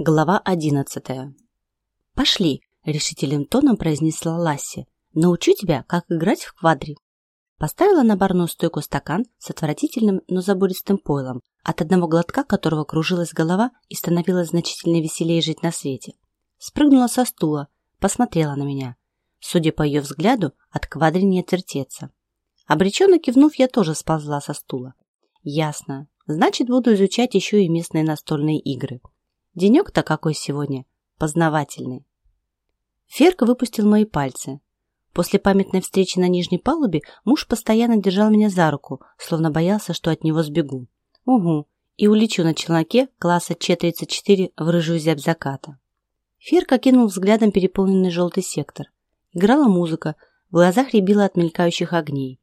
Глава одиннадцатая. «Пошли», — решительным тоном произнесла Ласси. «Научу тебя, как играть в квадри». Поставила на барную стойку стакан с отвратительным, но забористым пойлом, от одного глотка которого кружилась голова и становилось значительно веселее жить на свете. Спрыгнула со стула, посмотрела на меня. Судя по ее взгляду, от квадри не отвертеться. Обреченно кивнув, я тоже сползла со стула. Ясно. Значит, буду изучать еще и местные настольные игры. Денек-то какой сегодня, познавательный. Ферка выпустил мои пальцы. После памятной встречи на нижней палубе муж постоянно держал меня за руку, словно боялся, что от него сбегу. Угу, и улечу на челноке класса Ч-34 в рыжую зябь заката. Ферка кинул взглядом переполненный желтый сектор. Играла музыка, в глазах рябило от мелькающих огней.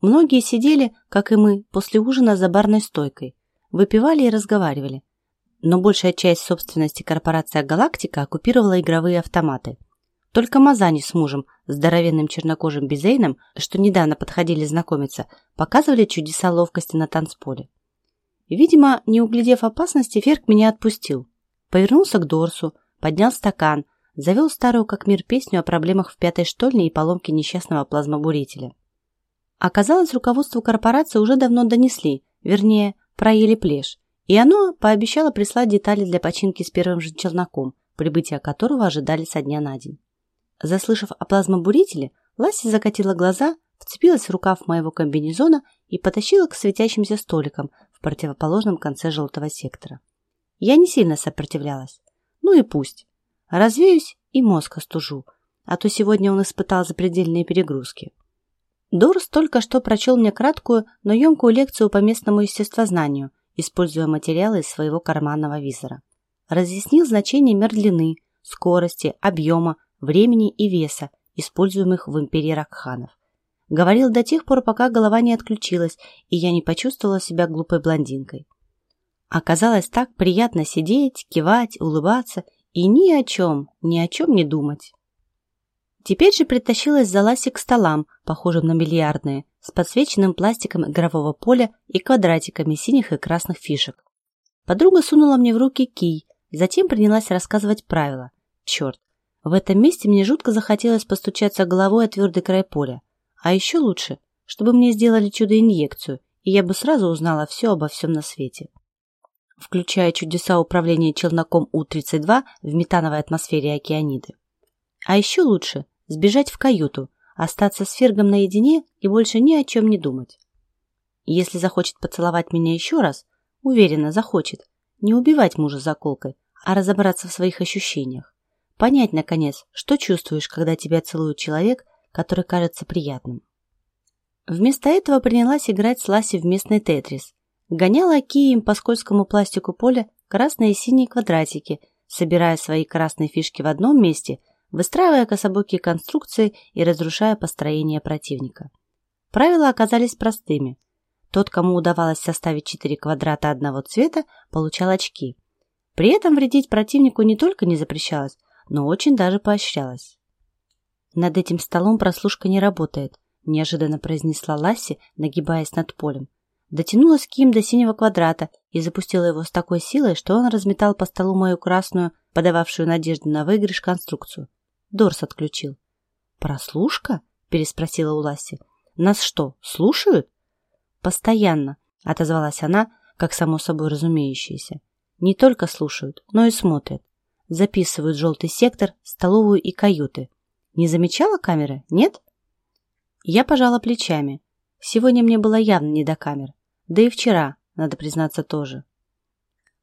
Многие сидели, как и мы, после ужина за барной стойкой, выпивали и разговаривали, но большая часть собственности корпорация «Галактика» оккупировала игровые автоматы. Только Мазани с мужем, здоровенным чернокожим Бизейном, что недавно подходили знакомиться, показывали чудеса ловкости на танцполе. Видимо, не углядев опасности, Ферк меня отпустил. Повернулся к Дорсу, поднял стакан, завел старую как мир песню о проблемах в пятой штольне и поломке несчастного плазмобурителя. Оказалось, руководству корпорации уже давно донесли, вернее, проели плешь, и оно пообещало прислать детали для починки с первым же челноком, прибытия которого ожидали со дня на день. Заслышав о плазмобурителе, Ласси закатила глаза, вцепилась в рукав моего комбинезона и потащила к светящимся столикам в противоположном конце желтого сектора. Я не сильно сопротивлялась. Ну и пусть. Развеюсь и мозг остужу, а то сегодня он испытал запредельные перегрузки. Дорс только что прочел мне краткую, но емкую лекцию по местному естествознанию, используя материалы из своего карманного визора. Разъяснил значение мер длины, скорости, объема, времени и веса, используемых в империи Ракханов. Говорил до тех пор, пока голова не отключилась, и я не почувствовала себя глупой блондинкой. Оказалось так приятно сидеть, кивать, улыбаться и ни о чем, ни о чем не думать. Теперь же притащилась за Ласи к столам, похожим на бильярдные, с подсвеченным пластиком игрового поля и квадратиками синих и красных фишек. Подруга сунула мне в руки кий, затем принялась рассказывать правила. Черт, в этом месте мне жутко захотелось постучаться головой о твердый край поля. А еще лучше, чтобы мне сделали чудо-инъекцию, и я бы сразу узнала все обо всем на свете. Включая чудеса управления челноком У-32 в метановой атмосфере океаниды. А еще лучше – сбежать в каюту, остаться с Фергом наедине и больше ни о чем не думать. Если захочет поцеловать меня еще раз, уверенно захочет, не убивать мужа заколкой, а разобраться в своих ощущениях. Понять, наконец, что чувствуешь, когда тебя целует человек, который кажется приятным. Вместо этого принялась играть с Ласи в местный тетрис. Гоняла кием по скользкому пластику поля красные и синие квадратики, собирая свои красные фишки в одном месте – выстраивая кособокие конструкции и разрушая построение противника. Правила оказались простыми. Тот, кому удавалось составить четыре квадрата одного цвета, получал очки. При этом вредить противнику не только не запрещалось, но очень даже поощрялось. «Над этим столом прослушка не работает», – неожиданно произнесла Ласси, нагибаясь над полем. Дотянулась Ким до синего квадрата и запустила его с такой силой, что он разметал по столу мою красную, подававшую надежду на выигрыш, конструкцию. Дорс отключил. «Прослушка?» – переспросила Уласи. «Нас что, слушают?» «Постоянно», – отозвалась она, как само собой разумеющееся. «Не только слушают, но и смотрят. Записывают желтый сектор, столовую и каюты. Не замечала камеры, нет?» Я пожала плечами. Сегодня мне было явно не до камер. Да и вчера, надо признаться, тоже.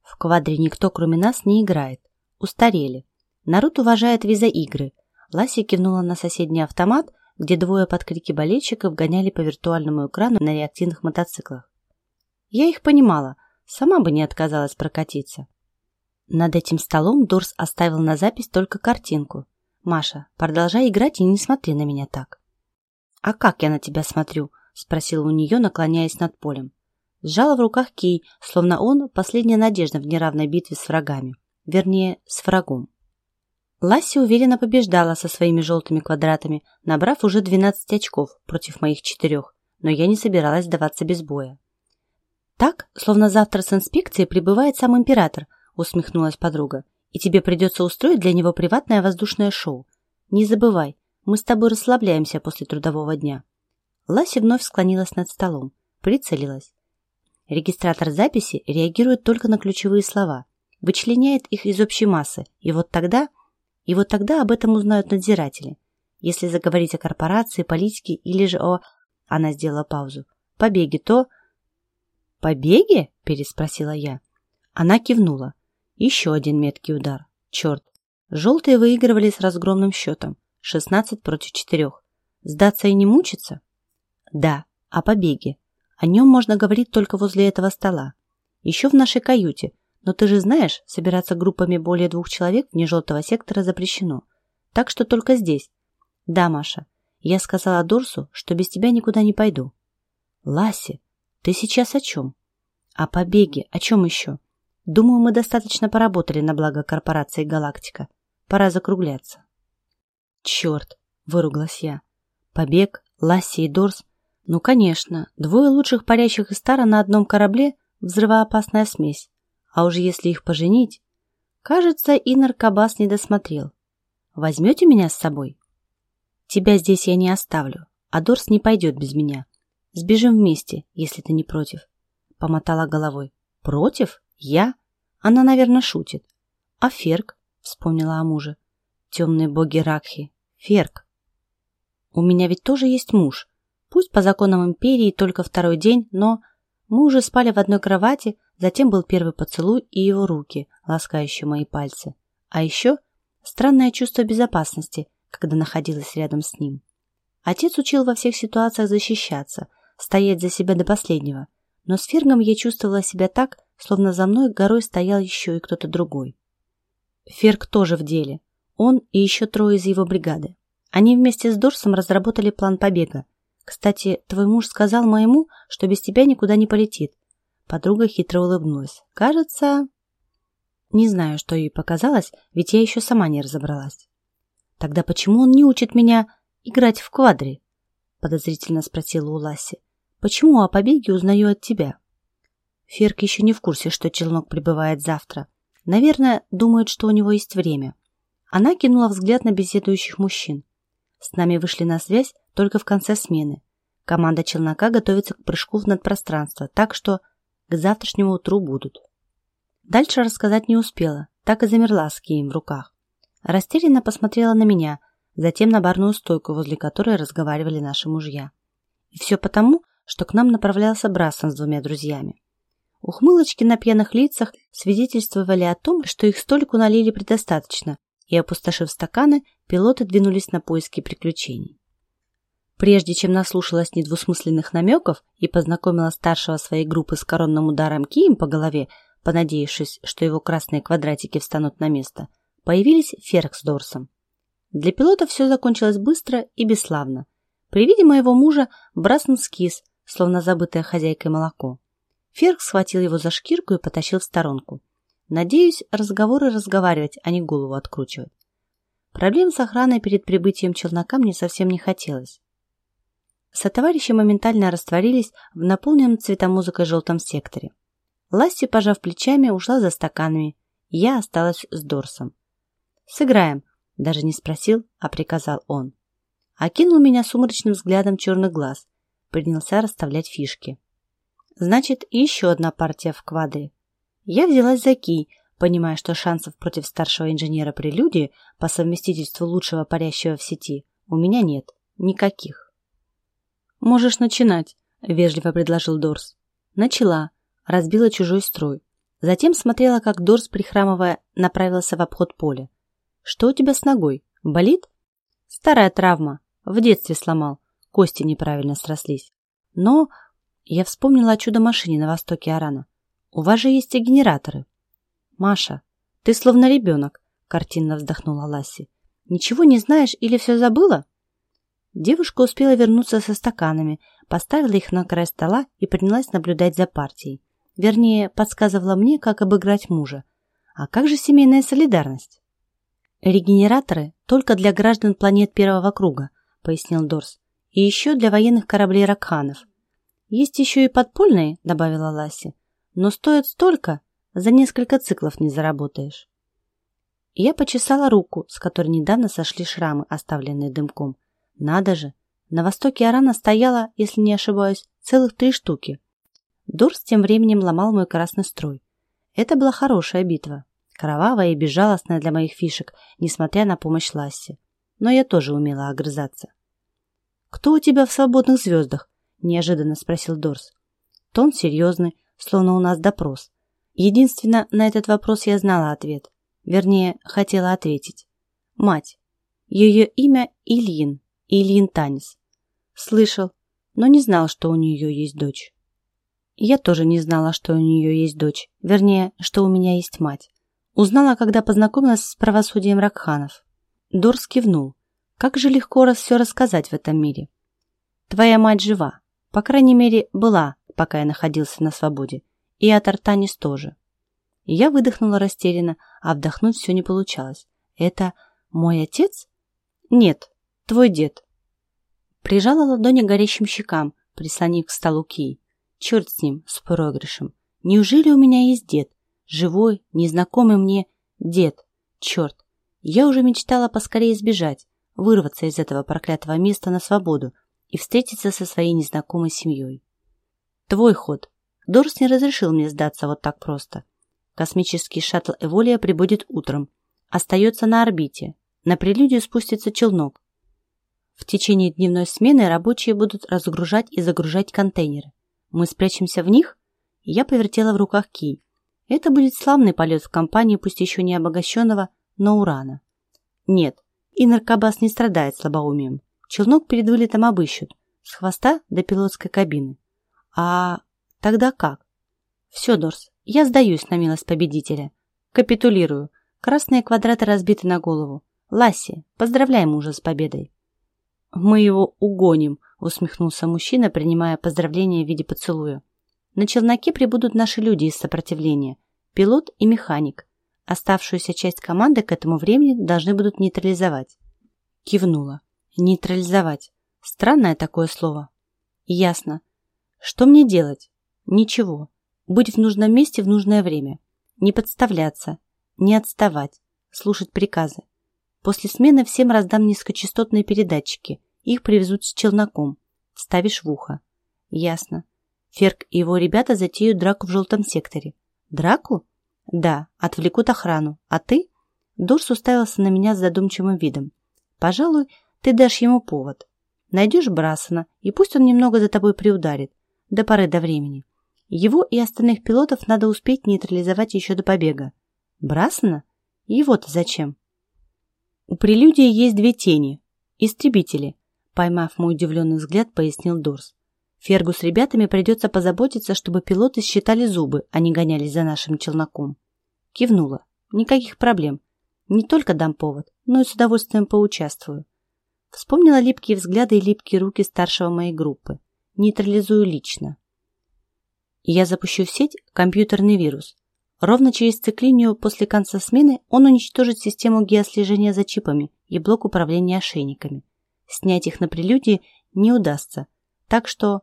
В квадре никто, кроме нас, не играет. Устарели. Народ уважает виза-игры. Ласи кивнула на соседний автомат, где двое под крики болельщиков гоняли по виртуальному экрану на реактивных мотоциклах. Я их понимала, сама бы не отказалась прокатиться. Над этим столом Дорс оставил на запись только картинку. «Маша, продолжай играть и не смотри на меня так». «А как я на тебя смотрю?» – спросила у нее, наклоняясь над полем. Сжала в руках кий, словно он – последняя надежда в неравной битве с врагами. Вернее, с врагом. Ласси уверенно побеждала со своими желтыми квадратами, набрав уже 12 очков против моих четырех, но я не собиралась сдаваться без боя. Так, словно завтра с инспекцией прибывает сам император, усмехнулась подруга. «И тебе придется устроить для него приватное воздушное шоу. Не забывай, мы с тобой расслабляемся после трудового дня». Лася вновь склонилась над столом, прицелилась. Регистратор записи реагирует только на ключевые слова, вычленяет их из общей массы, и вот тогда, и вот тогда об этом узнают надзиратели. Если заговорить о корпорации, политике или же о... Она сделала паузу. Побеге, то... «Побеге?» – переспросила я. Она кивнула. Еще один меткий удар. Черт. Желтые выигрывали с разгромным счетом. 16 против 4. Сдаться и не мучиться? Да, о побеге. О нем можно говорить только возле этого стола. Еще в нашей каюте. Но ты же знаешь, собираться группами более двух человек вне желтого сектора запрещено. Так что только здесь. Да, Маша. Я сказала Дорсу, что без тебя никуда не пойду. Ласи, ты сейчас о чем? О побеге. О чем еще? Думаю, мы достаточно поработали на благо корпорации «Галактика». Пора закругляться. Черт, выругалась я. Побег, Ласси и Дорс. Ну, конечно, двое лучших парящих из стара на одном корабле – взрывоопасная смесь. А уж если их поженить... Кажется, и наркобас не досмотрел. Возьмете меня с собой? Тебя здесь я не оставлю, а Дорс не пойдет без меня. Сбежим вместе, если ты не против. Помотала головой. Против? Я? Она, наверное, шутит. А Ферк? Вспомнила о муже. Темные боги Ракхи. Ферк. У меня ведь тоже есть муж. Пусть по законам империи только второй день, но... Мы уже спали в одной кровати, затем был первый поцелуй и его руки, ласкающие мои пальцы. А еще странное чувство безопасности, когда находилась рядом с ним. Отец учил во всех ситуациях защищаться, стоять за себя до последнего, но с Фергом я чувствовала себя так, словно за мной горой стоял еще и кто-то другой. Ферг тоже в деле. Он и еще трое из его бригады. Они вместе с Дорсом разработали план побега. Кстати, твой муж сказал моему, что без тебя никуда не полетит. Подруга хитро улыбнулась. Кажется... Не знаю, что ей показалось, ведь я еще сама не разобралась. Тогда почему он не учит меня играть в квадри? Подозрительно спросила у Ласи. Почему о побеге узнаю от тебя? Ферк еще не в курсе, что челнок прибывает завтра. Наверное, думает, что у него есть время. Она кинула взгляд на беседующих мужчин. С нами вышли на связь только в конце смены. Команда челнока готовится к прыжку в надпространство, так что к завтрашнему утру будут. Дальше рассказать не успела, так и замерла с кием в руках. Растерянно посмотрела на меня, затем на барную стойку, возле которой разговаривали наши мужья. И все потому, что к нам направлялся Брассон с двумя друзьями. Ухмылочки на пьяных лицах свидетельствовали о том, что их столику налили предостаточно, и, опустошив стаканы, пилоты двинулись на поиски приключений. Прежде чем наслушалась недвусмысленных намеков и познакомила старшего своей группы с коронным ударом кием по голове, понадеявшись, что его красные квадратики встанут на место – появились Ферк с Дорсом. Для пилота все закончилось быстро и бесславно. При виде моего мужа Браснул скис, словно забытая хозяйкой молоко. Ферк схватил его за шкирку и потащил в сторонку. Надеюсь, разговоры разговаривать, а не голову откручивать. Проблем с охраной перед прибытием челнока мне совсем не хотелось. Сотоварищи моментально растворились в наполненном цветомузыкой желтом секторе. Ласси, пожав плечами, ушла за стаканами. Я осталась с Дорсом. «Сыграем», – даже не спросил, а приказал он. Окинул меня сумрачным взглядом черных глаз, принялся расставлять фишки. Значит, еще одна партия в квадре. Я взялась за кий, понимая, что шансов против старшего инженера прелюдии по совместительству лучшего парящего в сети у меня нет. Никаких. «Можешь начинать», – вежливо предложил Дорс. Начала, разбила чужой строй. Затем смотрела, как Дорс, прихрамывая, направился в обход поля. Что у тебя с ногой? Болит? Старая травма. В детстве сломал. Кости неправильно срослись. Но я вспомнила о чудо-машине на востоке Арана. У вас же есть и генераторы. Маша, ты словно ребенок, картинно вздохнула Ласси. Ничего не знаешь или все забыла? Девушка успела вернуться со стаканами, поставила их на край стола и принялась наблюдать за партией. Вернее, подсказывала мне, как обыграть мужа. А как же семейная солидарность? «Регенераторы только для граждан планет первого круга», — пояснил Дорс. «И еще для военных кораблей Ракханов. Есть еще и подпольные», — добавила Ласси. «Но стоят столько. за несколько циклов не заработаешь. я почесала руку, с которой недавно сошли шрамы, оставленные дымком. Надо же, на востоке Арана стояло, если не ошибаюсь, целых три штуки. Дурс тем временем ломал мой красный строй. Это была хорошая битва, кровавая и безжалостная для моих фишек, несмотря на помощь Ласси. Но я тоже умела огрызаться. «Кто у тебя в свободных звездах?» – неожиданно спросил Дорс. Тон серьезный, словно у нас допрос. Единственно, на этот вопрос я знала ответ. Вернее, хотела ответить. Мать. Ее имя Ильин, Ильин Танис. Слышал, но не знал, что у нее есть дочь. Я тоже не знала, что у нее есть дочь. Вернее, что у меня есть мать. Узнала, когда познакомилась с правосудием Ракханов. Дорс кивнул. Как же легко раз все рассказать в этом мире. Твоя мать жива. По крайней мере, была, пока я находился на свободе. И от Артанис тоже. Я выдохнула растерянно, а вдохнуть все не получалось. Это мой отец? Нет, твой дед. Прижала ладони к горящим щекам, прислонив к столу кий. Черт с ним, с проигрышем. Неужели у меня есть дед? Живой, незнакомый мне дед. Черт. Я уже мечтала поскорее сбежать, вырваться из этого проклятого места на свободу и встретиться со своей незнакомой семьей. Твой ход. Дорс не разрешил мне сдаться вот так просто. Космический шаттл Эволия прибудет утром. Остается на орбите. На прелюдию спустится челнок. В течение дневной смены рабочие будут разгружать и загружать контейнеры. Мы спрячемся в них? Я повертела в руках кий. Это будет славный полет в компании, пусть еще не обогащенного, но урана. Нет, и наркобас не страдает слабоумием. Челнок перед вылетом обыщут. С хвоста до пилотской кабины. А тогда как? Все, Дорс, я сдаюсь на милость победителя. Капитулирую. Красные квадраты разбиты на голову. Ласси, поздравляй мужа с победой. Мы его угоним, усмехнулся мужчина, принимая поздравления в виде поцелуя. На челноке прибудут наши люди из сопротивления. Пилот и механик. Оставшуюся часть команды к этому времени должны будут нейтрализовать. Кивнула. Нейтрализовать. Странное такое слово. Ясно. Что мне делать? Ничего. Быть в нужном месте в нужное время. Не подставляться. Не отставать. Слушать приказы. После смены всем раздам низкочастотные передатчики. Их привезут с челноком. Вставишь в ухо. Ясно. Ферк и его ребята затеют драку в желтом секторе. Драку? Да, отвлекут охрану. А ты? Дурс уставился на меня с задумчивым видом. Пожалуй, ты дашь ему повод. Найдешь Брасона, и пусть он немного за тобой приударит. До поры до времени. Его и остальных пилотов надо успеть нейтрализовать еще до побега. Брасона? Его-то зачем? У прелюдии есть две тени. Истребители. Поймав мой удивленный взгляд, пояснил Дорс. Фергу с ребятами придется позаботиться, чтобы пилоты считали зубы, а не гонялись за нашим челноком. Кивнула. Никаких проблем. Не только дам повод, но и с удовольствием поучаствую. Вспомнила липкие взгляды и липкие руки старшего моей группы. Нейтрализую лично. Я запущу в сеть компьютерный вирус. Ровно через циклинию после конца смены он уничтожит систему геослежения за чипами и блок управления ошейниками. Снять их на прелюдии не удастся, так что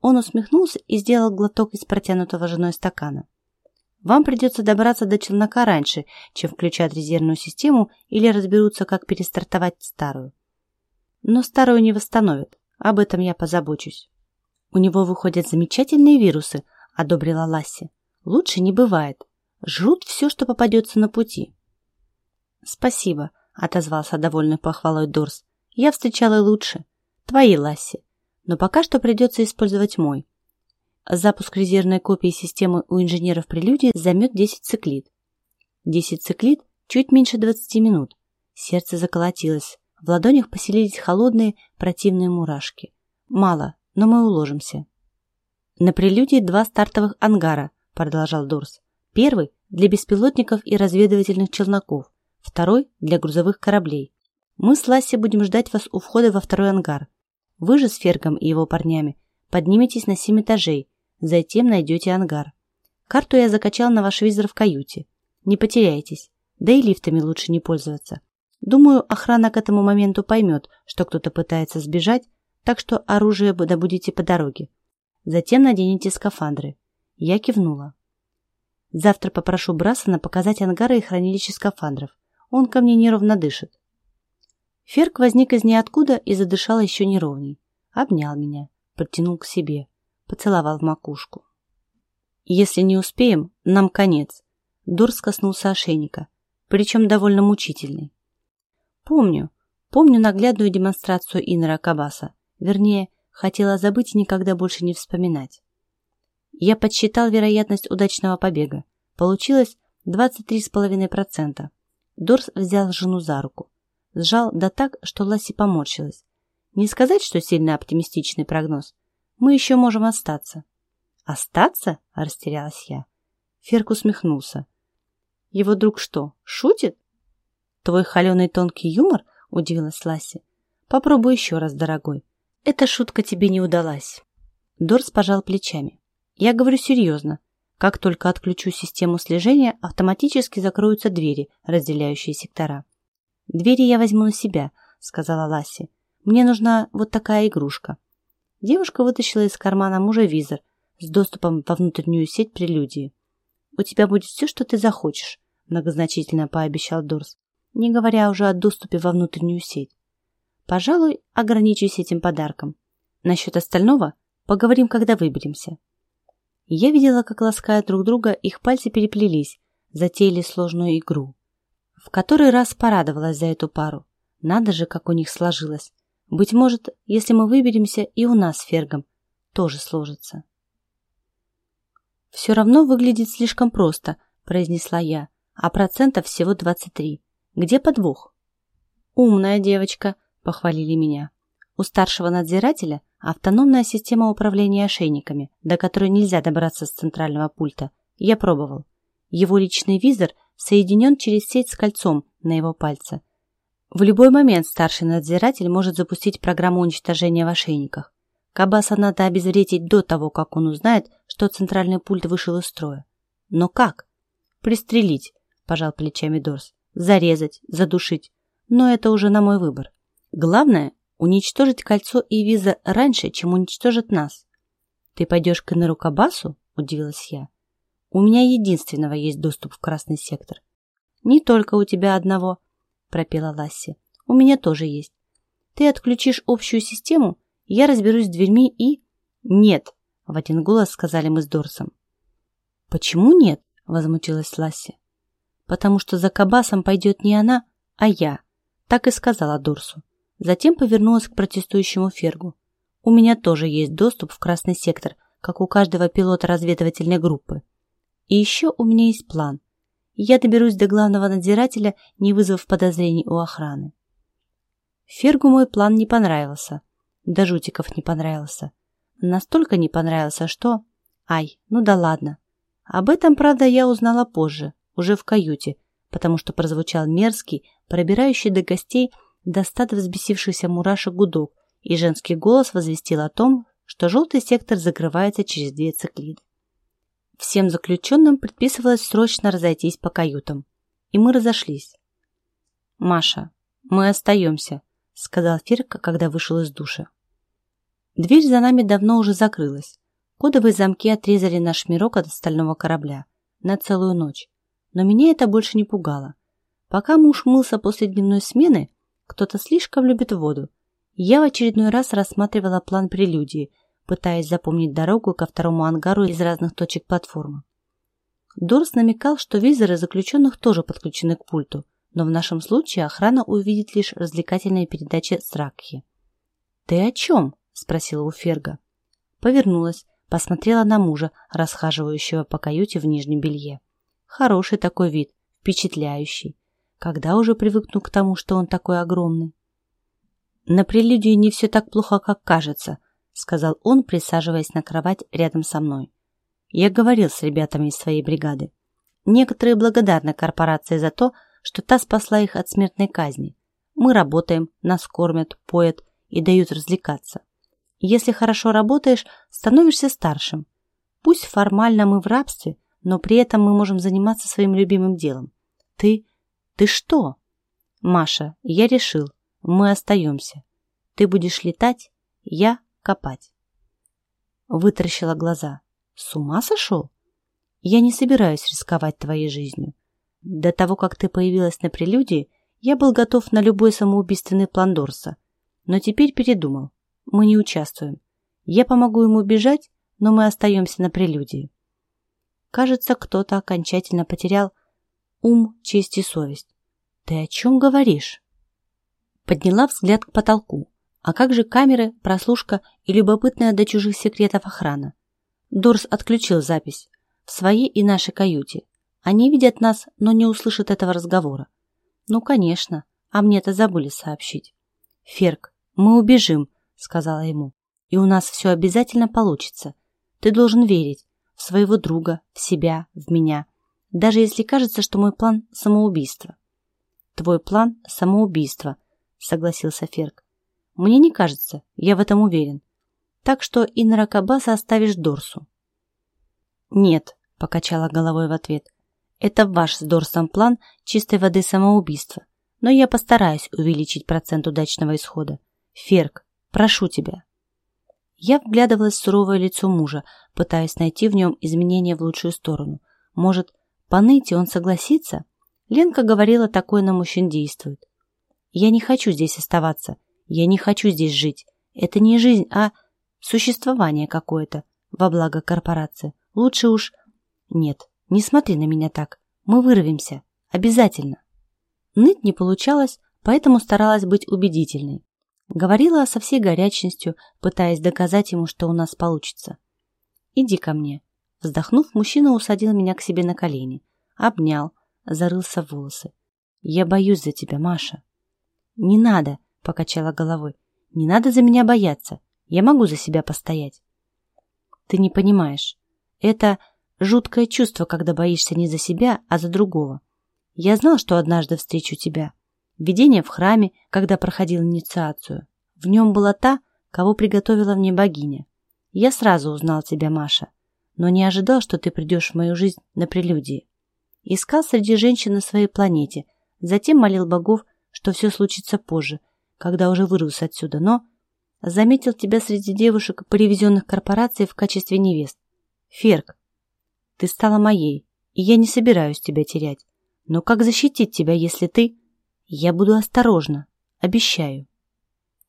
он усмехнулся и сделал глоток из протянутого женой стакана. Вам придется добраться до челнока раньше, чем включать резервную систему или разберутся, как перестартовать старую. Но старую не восстановят, об этом я позабочусь. У него выходят замечательные вирусы, одобрила Ласси. Лучше не бывает. Жрут все, что попадется на пути. Спасибо, отозвался довольный похвалой Дорс. Я встречала лучше. Твои, Ласси но пока что придется использовать мой. Запуск резервной копии системы у инженеров прелюдии займет 10 циклит. 10 циклит – чуть меньше 20 минут. Сердце заколотилось, в ладонях поселились холодные противные мурашки. Мало, но мы уложимся. На прелюдии два стартовых ангара, продолжал Дорс. Первый – для беспилотников и разведывательных челноков, второй – для грузовых кораблей. Мы с Ласси будем ждать вас у входа во второй ангар. Вы же с Фергом и его парнями подниметесь на семь этажей, затем найдете ангар. Карту я закачал на ваш визор в каюте. Не потеряйтесь, да и лифтами лучше не пользоваться. Думаю, охрана к этому моменту поймет, что кто-то пытается сбежать, так что оружие добудете по дороге. Затем наденете скафандры. Я кивнула. Завтра попрошу Брасона показать ангары и хранилище скафандров. Он ко мне неровно дышит. Ферк возник из ниоткуда и задышал еще неровней. Обнял меня, подтянул к себе, поцеловал в макушку. Если не успеем, нам конец. Дорс коснулся ошейника, причем довольно мучительный. Помню, помню наглядную демонстрацию Иннера Кабаса. Вернее, хотела забыть и никогда больше не вспоминать. Я подсчитал вероятность удачного побега. Получилось 23,5%. Дорс взял жену за руку. Сжал да так, что Ласси поморщилась. Не сказать, что сильно оптимистичный прогноз. Мы еще можем остаться. «Остаться?» – растерялась я. Ферк усмехнулся. «Его друг что, шутит?» «Твой холеный тонкий юмор?» – удивилась Ласси. «Попробуй еще раз, дорогой. Эта шутка тебе не удалась». Дорс пожал плечами. Я говорю серьезно. Как только отключу систему слежения, автоматически закроются двери, разделяющие сектора. «Двери я возьму на себя», — сказала Ласси. «Мне нужна вот такая игрушка». Девушка вытащила из кармана мужа визор с доступом во внутреннюю сеть прелюдии. «У тебя будет все, что ты захочешь», — многозначительно пообещал Дорс, не говоря уже о доступе во внутреннюю сеть. «Пожалуй, ограничусь этим подарком. Насчет остального поговорим, когда выберемся». Я видела, как лаская друг друга, их пальцы переплелись, затеяли сложную игру. В который раз порадовалась за эту пару. Надо же, как у них сложилось. Быть может, если мы выберемся, и у нас с Фергом тоже сложится. «Все равно выглядит слишком просто», – произнесла я, «а процентов всего 23. Где подвох?» «Умная девочка», – похвалили меня. У старшего надзирателя автономная система управления ошейниками, до которой нельзя добраться с центрального пульта. Я пробовал. Его личный визор соединен через сеть с кольцом на его пальце. В любой момент старший надзиратель может запустить программу уничтожения в ошейниках. Кабаса надо обезвредить до того, как он узнает, что центральный пульт вышел из строя. Но как? Пристрелить, пожал плечами Дорс. Зарезать, задушить. Но это уже на мой выбор. Главное, уничтожить кольцо и виза раньше, чем уничтожит нас. Ты пойдешь к Энеру Кабасу? Удивилась я. У меня единственного есть доступ в красный сектор. Не только у тебя одного, пропела Ласси. У меня тоже есть. Ты отключишь общую систему, я разберусь с дверьми и... Нет, в один голос сказали мы с Дорсом. Почему нет? Возмутилась Ласси. Потому что за Кабасом пойдет не она, а я. Так и сказала Дорсу. Затем повернулась к протестующему Фергу. «У меня тоже есть доступ в красный сектор, как у каждого пилота разведывательной группы. И еще у меня есть план. Я доберусь до главного надзирателя, не вызвав подозрений у охраны». Фергу мой план не понравился. До жутиков не понравился. Настолько не понравился, что... Ай, ну да ладно. Об этом, правда, я узнала позже, уже в каюте, потому что прозвучал мерзкий, пробирающий до гостей до стада взбесившихся мурашек гудок, и женский голос возвестил о том, что желтый сектор закрывается через две циклиды. Всем заключенным предписывалось срочно разойтись по каютам, и мы разошлись. «Маша, мы остаемся», — сказал Фирка, когда вышел из душа. Дверь за нами давно уже закрылась. Кодовые замки отрезали наш мирок от остального корабля на целую ночь. Но меня это больше не пугало. Пока муж мылся после дневной смены, кто-то слишком любит воду. Я в очередной раз рассматривала план прелюдии, пытаясь запомнить дорогу ко второму ангару из разных точек платформы. Дорс намекал, что визоры заключенных тоже подключены к пульту, но в нашем случае охрана увидит лишь развлекательные передачи с Ракхи. «Ты о чем?» – спросила у Ферга. Повернулась, посмотрела на мужа, расхаживающего по каюте в нижнем белье. Хороший такой вид, впечатляющий. Когда уже привыкну к тому, что он такой огромный? На прелюдии не все так плохо, как кажется, сказал он, присаживаясь на кровать рядом со мной. Я говорил с ребятами из своей бригады. Некоторые благодарны корпорации за то, что та спасла их от смертной казни. Мы работаем, нас кормят, поят и дают развлекаться. Если хорошо работаешь, становишься старшим. Пусть формально мы в рабстве, но при этом мы можем заниматься своим любимым делом. Ты ты что? Маша, я решил. Мы остаемся. Ты будешь летать, я копать. Вытаращила глаза. С ума сошел? Я не собираюсь рисковать твоей жизнью. До того, как ты появилась на прелюдии, я был готов на любой самоубийственный план Дорса. Но теперь передумал. Мы не участвуем. Я помогу ему бежать, но мы остаемся на прелюдии. Кажется, кто-то окончательно потерял ум, честь и совесть. Ты о чем говоришь? Подняла взгляд к потолку. А как же камеры, прослушка и любопытная до чужих секретов охрана? Дорс отключил запись в своей и нашей каюте. Они видят нас, но не услышат этого разговора. Ну, конечно, а мне-то забыли сообщить. Ферк, мы убежим, сказала ему, и у нас все обязательно получится. Ты должен верить в своего друга, в себя, в меня, даже если кажется, что мой план – самоубийство. Твой план – самоубийство, согласился Ферк. Мне не кажется, я в этом уверен. Так что и на Ракабаса оставишь Дорсу. Нет, покачала головой в ответ. Это ваш с Дорсом план чистой воды самоубийства. Но я постараюсь увеличить процент удачного исхода. Ферк, прошу тебя. Я вглядывалась в суровое лицо мужа, пытаясь найти в нем изменения в лучшую сторону. Может, поныть он согласится? Ленка говорила, такое на мужчин действует. Я не хочу здесь оставаться. Я не хочу здесь жить. Это не жизнь, а существование какое-то во благо корпорации. Лучше уж... Нет, не смотри на меня так. Мы вырвемся. Обязательно. Ныть не получалось, поэтому старалась быть убедительной. Говорила со всей горячностью, пытаясь доказать ему, что у нас получится. «Иди ко мне». Вздохнув, мужчина усадил меня к себе на колени. Обнял, зарылся в волосы. «Я боюсь за тебя, Маша». «Не надо», — покачала головой. «Не надо за меня бояться. Я могу за себя постоять». «Ты не понимаешь. Это жуткое чувство, когда боишься не за себя, а за другого. Я знал, что однажды встречу тебя. Видение в храме, когда проходил инициацию. В нем была та, кого приготовила мне богиня. Я сразу узнал тебя, Маша, но не ожидал, что ты придешь в мою жизнь на прелюдии. Искал среди женщин на своей планете, затем молил богов, что все случится позже, когда уже вырвусь отсюда, но заметил тебя среди девушек, привезенных корпорацией в качестве невест. Ферк, ты стала моей, и я не собираюсь тебя терять. Но как защитить тебя, если ты... Я буду осторожна, обещаю.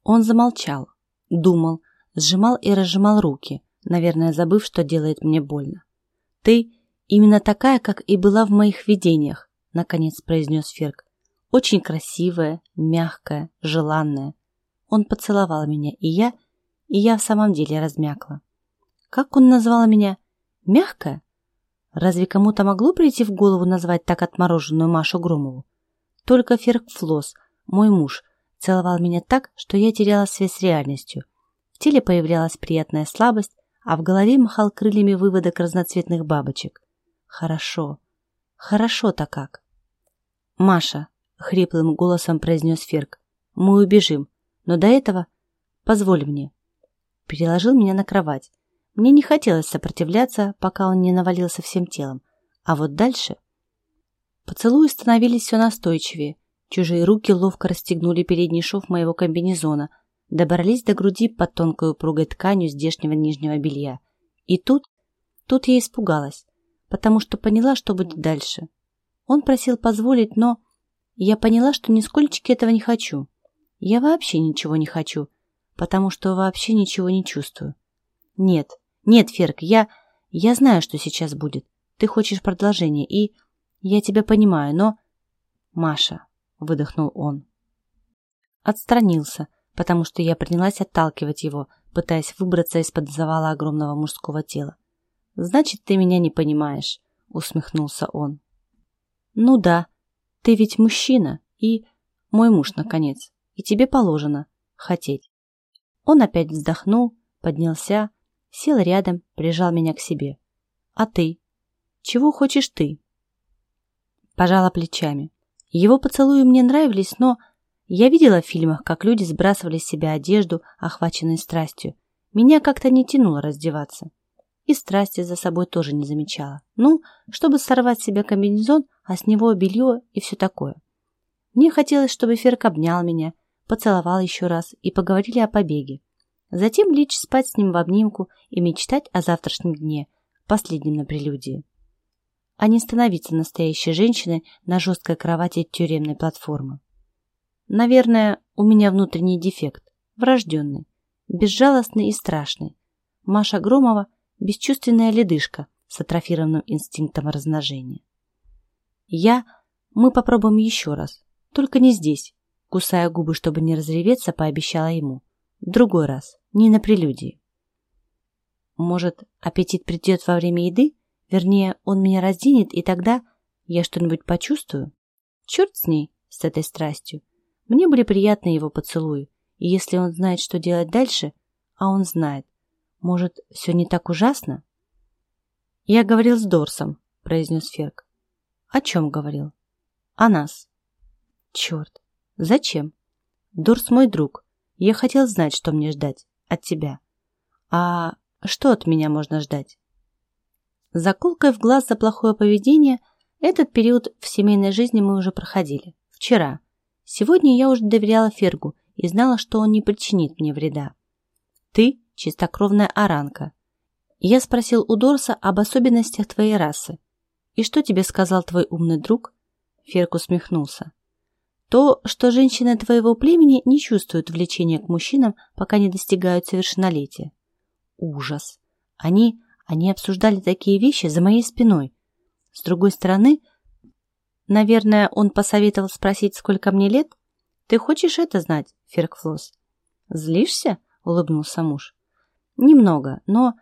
Он замолчал, думал, сжимал и разжимал руки, наверное, забыв, что делает мне больно. Ты именно такая, как и была в моих видениях, наконец произнес Ферк. Очень красивая, мягкая, желанная. Он поцеловал меня, и я, и я в самом деле размякла. Как он назвал меня? Мягкая? Разве кому-то могло прийти в голову назвать так отмороженную Машу Громову? Только Феркфлос, мой муж, целовал меня так, что я теряла связь с реальностью. В теле появлялась приятная слабость, а в голове махал крыльями выводок разноцветных бабочек. Хорошо. Хорошо-то как. «Маша», — хриплым голосом произнес Ферк, — «мы убежим, но до этого позволь мне». Переложил меня на кровать. Мне не хотелось сопротивляться, пока он не навалился всем телом. А вот дальше... Поцелуи становились все настойчивее. Чужие руки ловко расстегнули передний шов моего комбинезона, добрались до груди под тонкой упругой тканью здешнего нижнего белья. И тут... Тут я испугалась, потому что поняла, что будет дальше. Он просил позволить, но... Я поняла, что нисколько этого не хочу. Я вообще ничего не хочу, потому что вообще ничего не чувствую. Нет, «Нет, Ферк, я... Я знаю, что сейчас будет. Ты хочешь продолжения, и... Я тебя понимаю, но...» «Маша», — выдохнул он. Отстранился, потому что я принялась отталкивать его, пытаясь выбраться из-под завала огромного мужского тела. «Значит, ты меня не понимаешь», — усмехнулся он. «Ну да, ты ведь мужчина и... мой муж, наконец, и тебе положено хотеть». Он опять вздохнул, поднялся, Сел рядом, прижал меня к себе. «А ты? Чего хочешь ты?» Пожала плечами. Его поцелуи мне нравились, но... Я видела в фильмах, как люди сбрасывали с себя одежду, охваченной страстью. Меня как-то не тянуло раздеваться. И страсти за собой тоже не замечала. Ну, чтобы сорвать с себя комбинезон, а с него белье и все такое. Мне хотелось, чтобы Ферк обнял меня, поцеловал еще раз и поговорили о побеге. Затем лечь спать с ним в обнимку и мечтать о завтрашнем дне, последнем на прелюдии. а не становиться настоящей женщиной на жесткой кровати тюремной платформы. Наверное, у меня внутренний дефект, врожденный, безжалостный и страшный. Маша Громова – бесчувственная ледышка с атрофированным инстинктом размножения. Я, мы попробуем еще раз, только не здесь, кусая губы, чтобы не разреветься, пообещала ему. В другой раз, не на прелюдии. Может, аппетит придет во время еды? Вернее, он меня разденет, и тогда я что-нибудь почувствую? Черт с ней, с этой страстью. Мне были приятны его поцелуи, и если он знает, что делать дальше, а он знает, может, все не так ужасно? Я говорил с Дорсом, произнес Ферк. О чем говорил? О нас. Черт, зачем? Дорс мой друг. Я хотел знать, что мне ждать от тебя. А что от меня можно ждать? Заколкой в глаз за плохое поведение этот период в семейной жизни мы уже проходили. Вчера. Сегодня я уже доверяла Фергу и знала, что он не причинит мне вреда. Ты – чистокровная оранка. Я спросил у Дорса об особенностях твоей расы. И что тебе сказал твой умный друг? Ферк усмехнулся. То, что женщины твоего племени не чувствуют влечения к мужчинам, пока не достигают совершеннолетия. Ужас. Они, они обсуждали такие вещи за моей спиной. С другой стороны, наверное, он посоветовал спросить, сколько мне лет? Ты хочешь это знать, Феркфлос? Злишься? Улыбнулся муж. Немного, но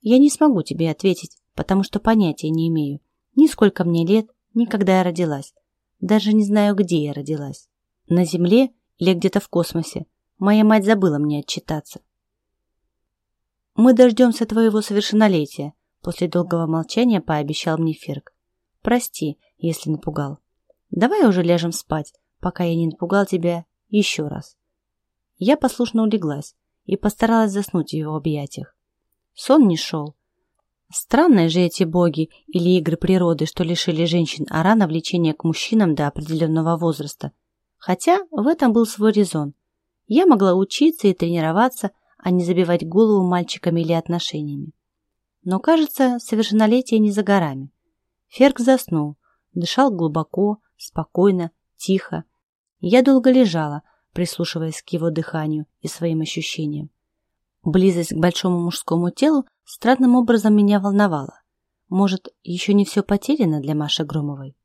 я не смогу тебе ответить, потому что понятия не имею. Ни сколько мне лет, ни когда я родилась. Даже не знаю, где я родилась. На Земле или где-то в космосе. Моя мать забыла мне отчитаться. «Мы дождемся твоего совершеннолетия», после долгого молчания пообещал мне Ферк. «Прости, если напугал. Давай уже ляжем спать, пока я не напугал тебя еще раз». Я послушно улеглась и постаралась заснуть в его объятиях. Сон не шел. Странные же эти боги или игры природы, что лишили женщин Арана влечения к мужчинам до определенного возраста. Хотя в этом был свой резон. Я могла учиться и тренироваться, а не забивать голову мальчиками или отношениями. Но, кажется, совершеннолетие не за горами. Ферк заснул, дышал глубоко, спокойно, тихо. Я долго лежала, прислушиваясь к его дыханию и своим ощущениям. Близость к большому мужскому телу странным образом меня волновала. Может, еще не все потеряно для Маши Громовой?